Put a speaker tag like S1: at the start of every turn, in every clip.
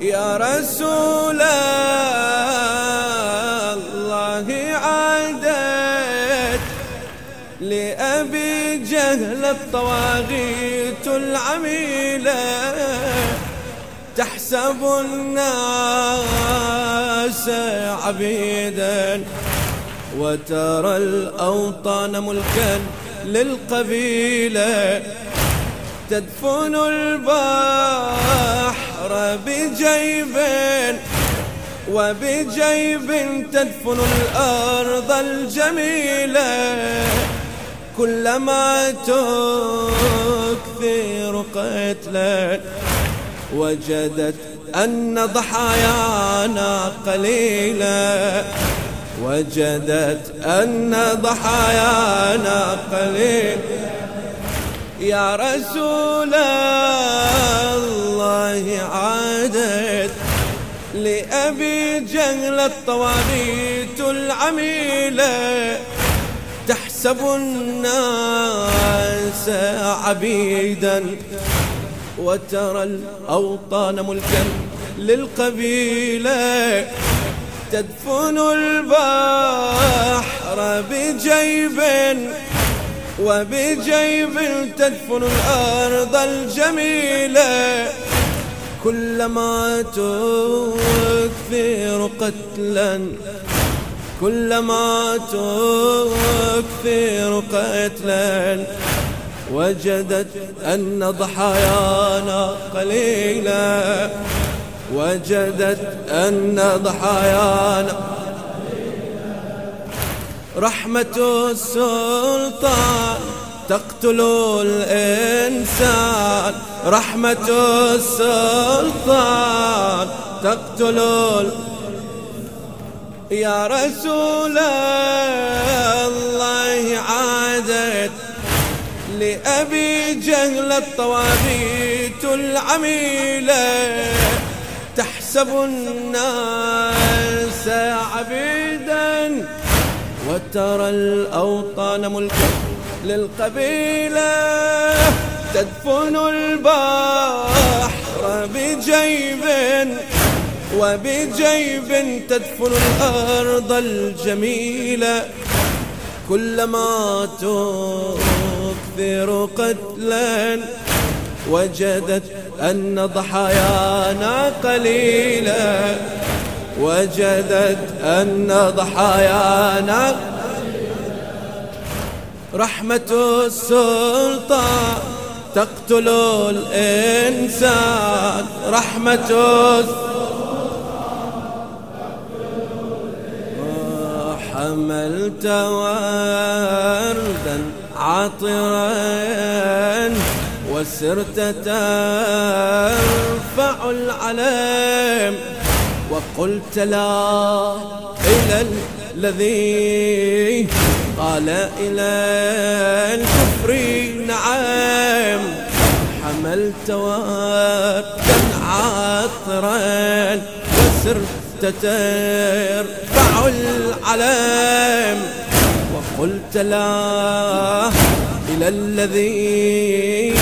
S1: يا رسول الله عادت لأبي جهل الطواغيت العميلة. تحسب الناس عبيدا وترى الأوطان ملكا للقبيلة. تدفن البحر بجيب وبجيب تدفن الأرض الجميلة كلما تكثر قتلا. وجدت أن ضحايانا قليلة. وجدت أن ضحايانا قليل يا رسول الله. عادت لأبي جهل الطواغيت العميلة. تحسب الناس عبيدا وترى الأوطان ملكا للقبيلة. تدفن البحر بجيب وبجيب تدفن الأرض الجميلة. كلما تكثر قتلا كلما تكثر قتلا وجدت أن ضحايانا قليلا وجدت أن ضحايانا رحمة السلطان تقتل الإنسان. رحمة السلطان تقتل يا رسول الله عادت لأبي جهل الطواغيت العميلة. تحسب الناس عبيدا وترى الأوطان ملكا للقبيلة. تدفن البحر بجيب وبجيب تدفن الأرض الجميلة كلما تكثر قتلا وجدت أن ضحايانا قليلة وجدت أن ضحايانا رحمة السلطان تقتل الإنسان رحمة. حملت وردا عطرا وسرت ترفع العلم وقلت لا إلى الذي قال إلى الكفر. نعم. حملت وردا عطرا وسرت ترفع العلم. وقلت لا إلى الذي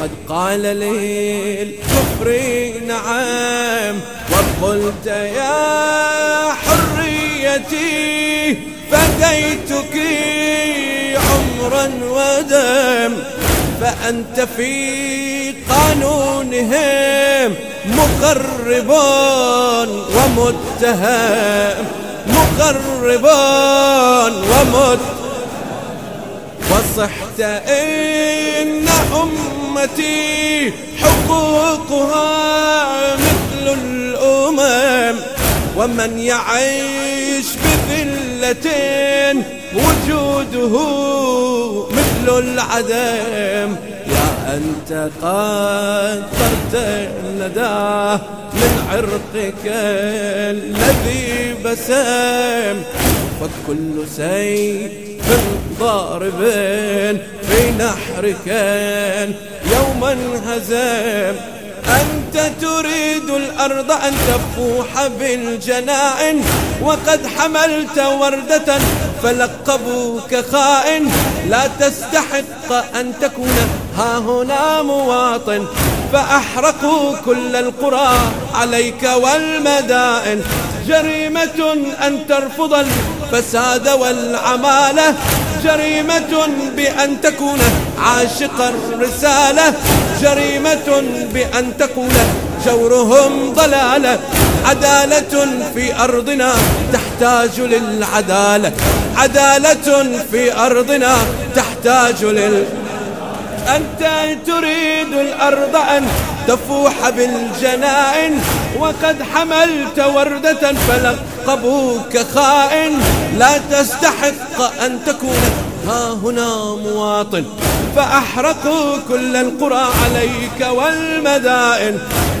S1: قد قال لي الكفر نعم. وقلت يا حريتي فديتك. عمرا ودم فأنت في قانونهم مقرب ومتهم مقرب ومتهم وصحت إن أمتي حقوقها مثل الأمم ومن يعيش بذلة وجوده مثل العدم. يا أنت قدرت الندى من عرقك الذي بسم. فكل سيف ضارب في نحرك يوما هزم. أنت تريد الأرض أن تفوح بالجنائن وقد حملت وردة فلقبوك خائن لا تستحق أن تكون ها هنا مواطن. فأحرقوا كل القرى عليك والمدائن. جريمة أن ترفض الفساد والعمالة. جريمة بأن تكون عاشق الرسالة. جريمة بأن تقول جورهم ضلالة. عدالة في أرضنا تحتاج للعدالة. عدالة في أرضنا تحتاج لل. أنت تريد الأرض أن تفوح بالجنائن وقد حملت وردة فلقبوك خائن. لا تستحق أن تكون ها هنا مواطن فأحرقوا كل القرى عليك والمدائن.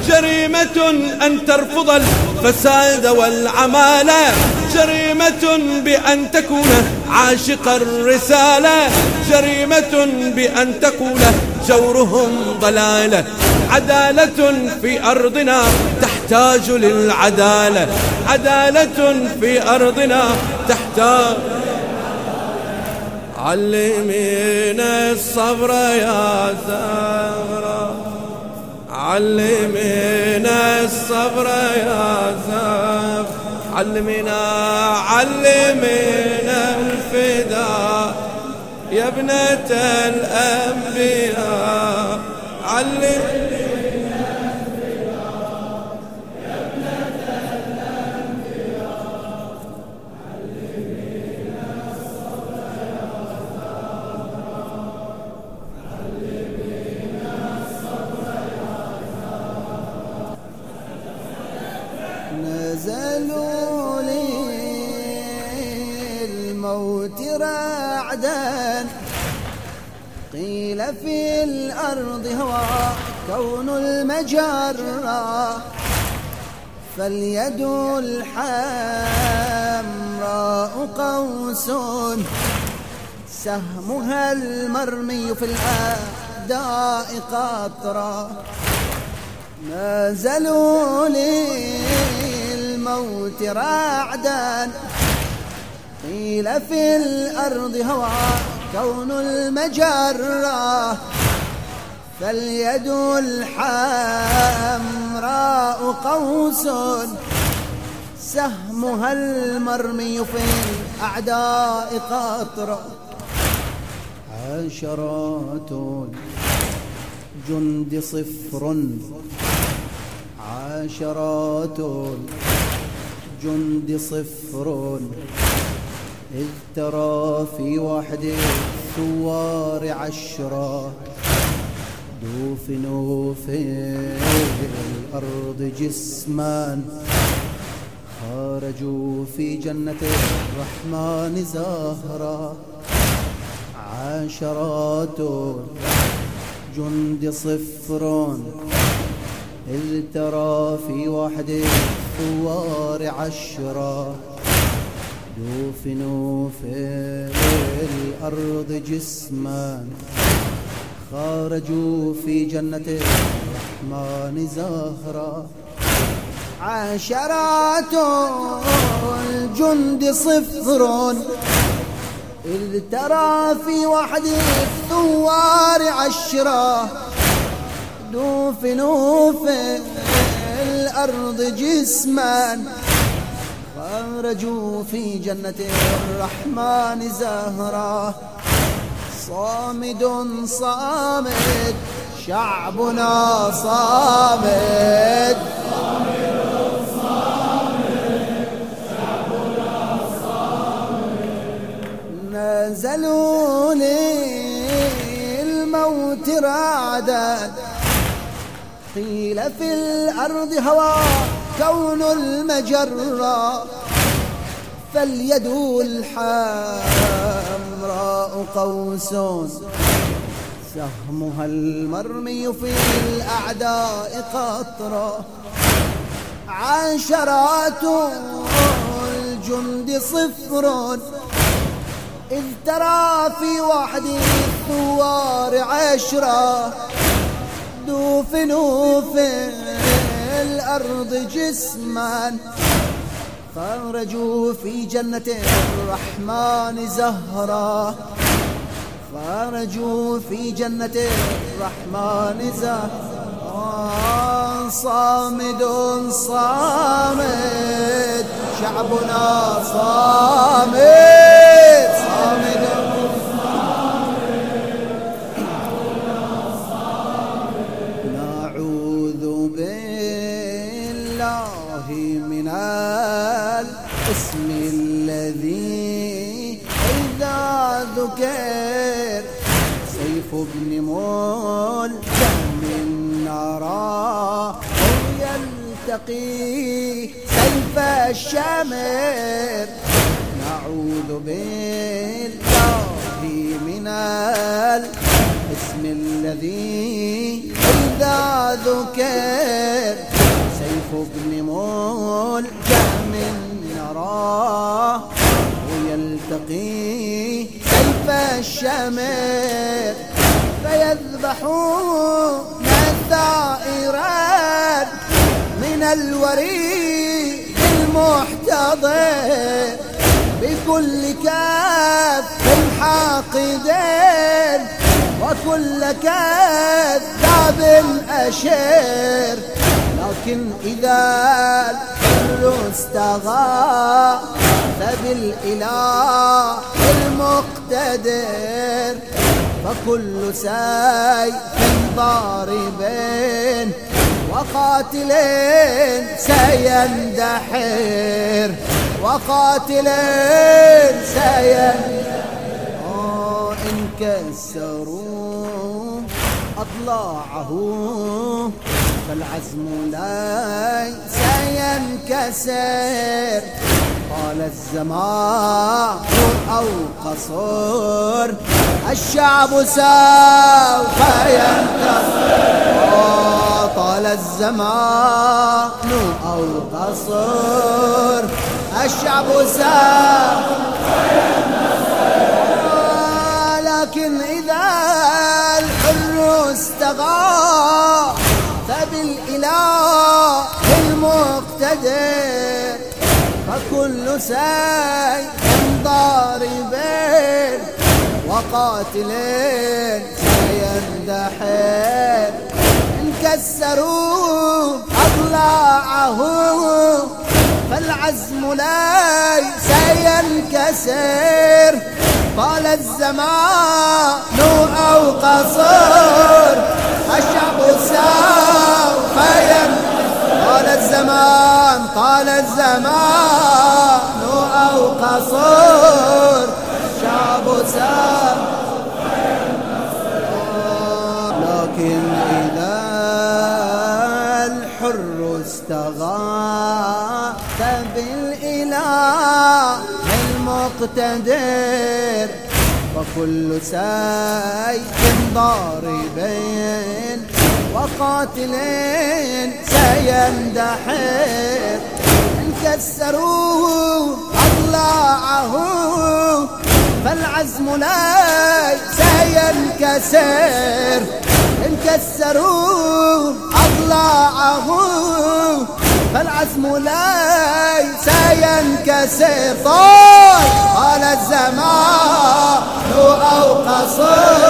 S1: جريمة أن ترفض الفساد والعمالة. جريمة بأن تكون عاشق الرسالة. جريمة بأن تقول جورهم ضلالة. عدالة في أرضنا تحتاج للعدالة. عدالة في أرضنا تحتاج علمينا الصبر يا زهرة. علمينا الصبر يا زهرة. علمنا علمنا الفداء يا ابنة الأنبياء. علمنا
S2: نزلوا للموت رعدا. قيل في الأرض هو كون المجرة. فاليد الحمراء قوس. سهمها المرمي في الأعداء قطرة نزلوا للموت رعدا قيل في الأرض هوى كون المجرة. فاليد الحمراء قوس. سهمها المرمي في الأعداء قطرة عشرات الجند صفر. عشرات الجند صفر إذ ترى في وحد الثوار عشرة دوفنوا في الأرض جسمان خرجوا في جنة الرحمن زهرا عشرات جند صفر إذ ترى في وحد الثوار عشرة دوفنوا في الأرض جسما. خرجوا في جنة الرحمن زهرا عشرات الجند صفر. إذ ترى في وحد الثوار عشرة دوفنوا في الأرض جسما خرجوا في جنة الرحمن زهرا. صامد صامد شعبنا صامد. نزلوا للموت رعدا قيل في الأرض هوى كون المجرة فاليد الحمراء قوس سهمها المرمي في الأعداء قطرة عشرات الجند صفر إذ ترى في وحد الثوار عشرة دوفنوا في الأرض جسما خرجوا في جنة الرحمن زهرا. خرجوا في جنة الرحمن زهرا. صامد صامد شعبنا صامد. صامد. بالله من الاسم الذي إذا ذكر سيف ابن ملجم نرى يلتقي سيف الشمر. نعوذ بالله من الاسم الذي إذا ذكر سيف ابن ملجم نراه ويلتقي سيف الشمر فيذبحون الثائرات من الوريد المحتضر بكل كاف حاقدين وكل كذاب أشير لكن إذا الحر استغى فبالإله المقتدر. فكل سيف ضاربين وقاتلين سيندحر. وقاتلين سيندحر. كسروا أضلاعه فالعزم ليس ينكسر. طال الزمان أو قصر الشعب سوف ينتصر. طال الزمان أو قصر الشعب سوف لكن إذا الحر استغى فبالإله المقتدر فكل سيف ضاربين وقاتلين سيندحر انكسروا أضلاعه فالعزم ليس ينكسر. طال الزمان أو قصر الشعب سوف طال الزمان طال الزمان أو قصر الشعب سوف المقتدر وكل سيف ضاربين وقاتلين سيندحر انكسروا أضلاعه فالعزم ليس ينكسر انكسروا أضلاعه فالعزم ليس ينكسر طال طال الزمان أو قصر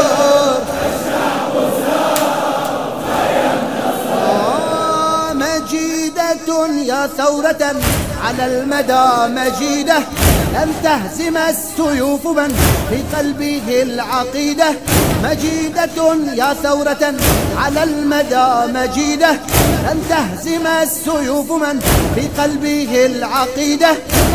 S2: آه، مجيدة يا ثورة على المدى مجيدة لم تهزم السيوف من في قلبه العقيدة. مجيدة يا ثورة على المدى مجيدة لم تهزم السيوف من في قلبه العقيدة.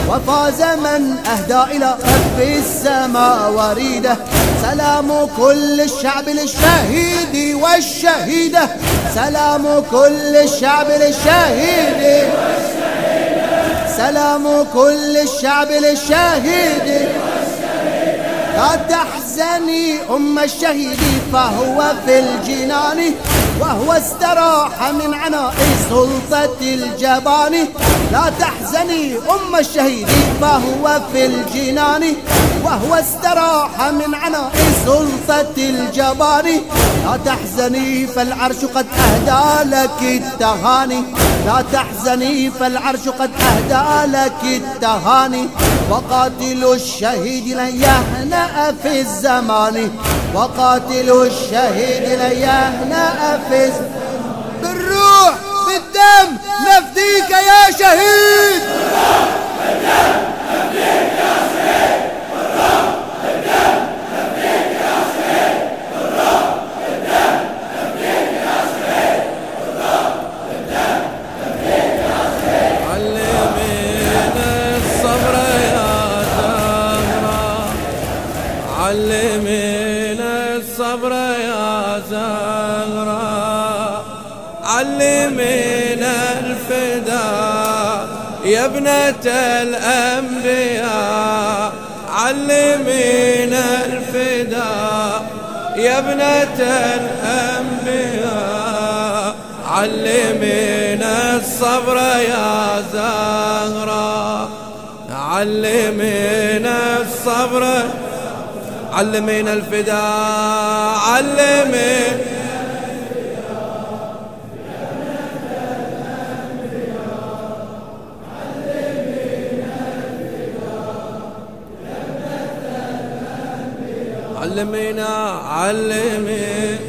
S2: وفاز من أهدى إلى رب السماء وريده. سلام كل الشعب للشهيد والشهيدة. سلام كل الشعب للشهيد سلام كل الشعب للشهيد. لا تحزني أم الشهيد فهو في الجنان. وهو استراح من عناء سلطة الجبان. لا تحزني أم الشهيد فهو في الجنان؟ وهو استراح من عناء سلطة الجبان. لا تحزني فالعرش قد أهدى لك التهاني. لا تحزني فالعرش قد أهدى لك التهاني. وقاتل الشهيد لن يهنأ في الزمان. وقاتل الشهيد لن يهنأ في الزمان بالدم نفديك يا شهيد!
S1: علمينا علمينا الصبر يا زهرة. علمينا الفداء يا ابنة الأنبياء. علمينا الفداء يا ابنة الأنبياء. علمينا الصبر يا زهرة. علمينا الصبر علمينا الفداء علمينا علمينا علمينا